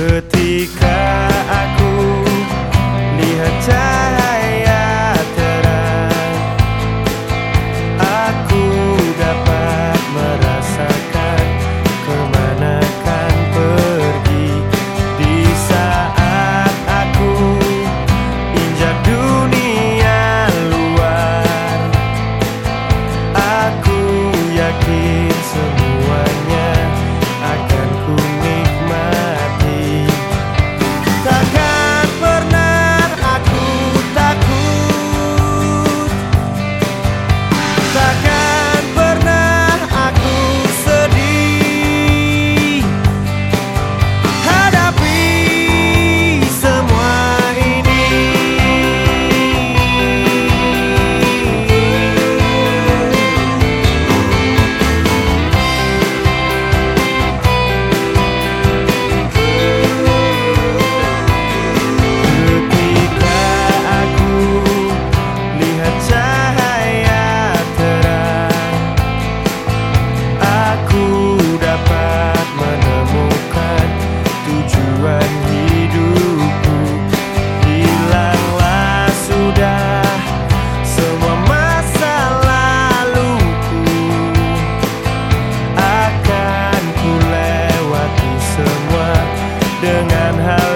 Ketika aku dengan hal